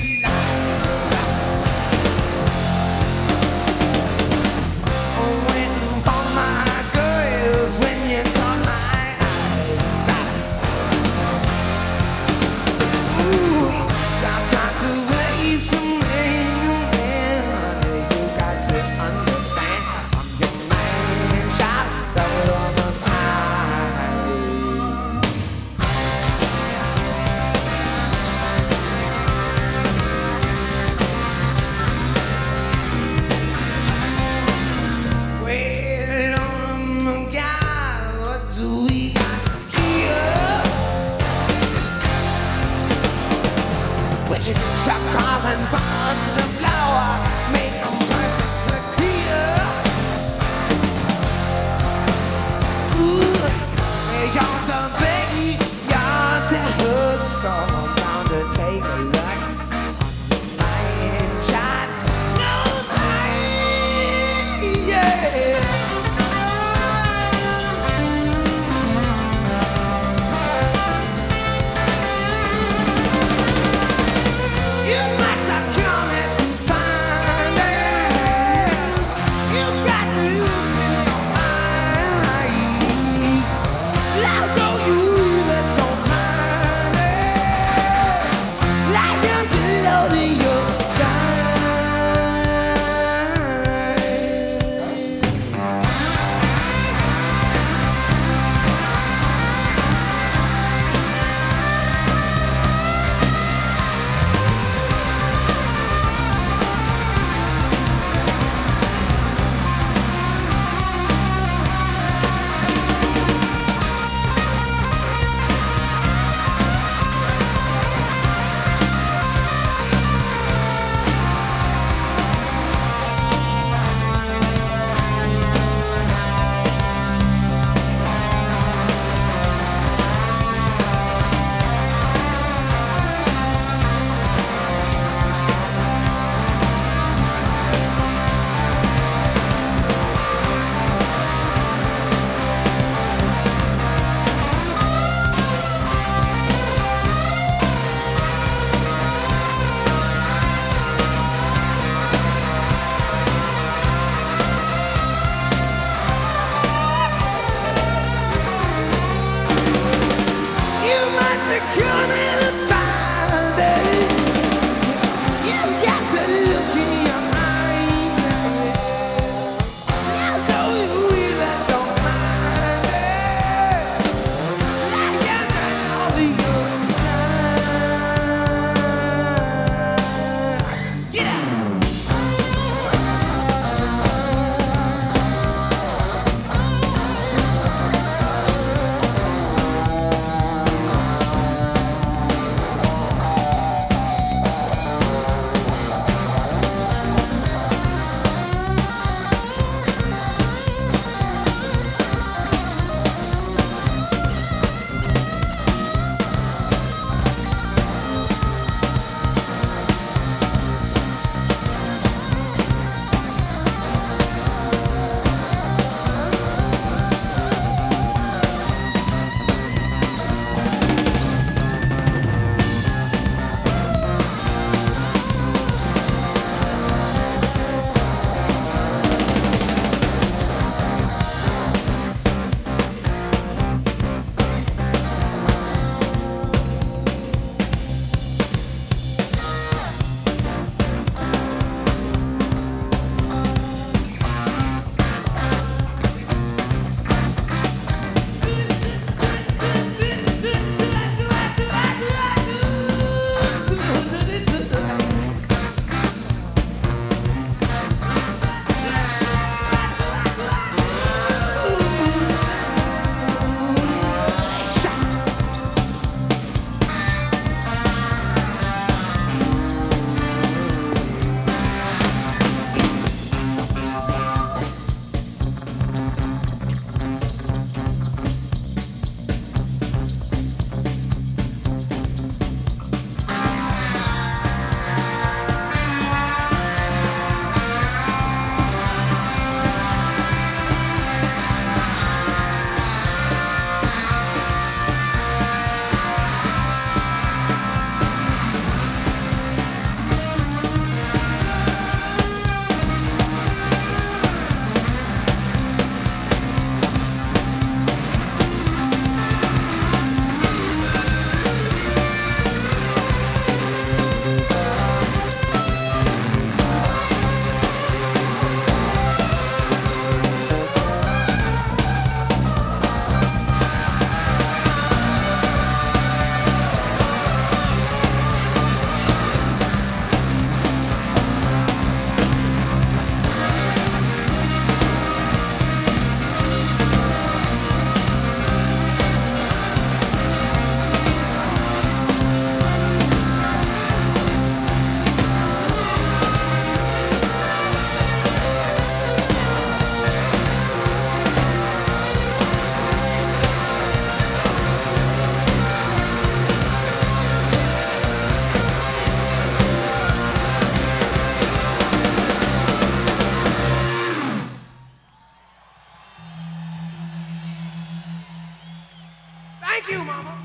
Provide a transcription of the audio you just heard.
she lied. Schakalen waren blauer Thank you, Mama.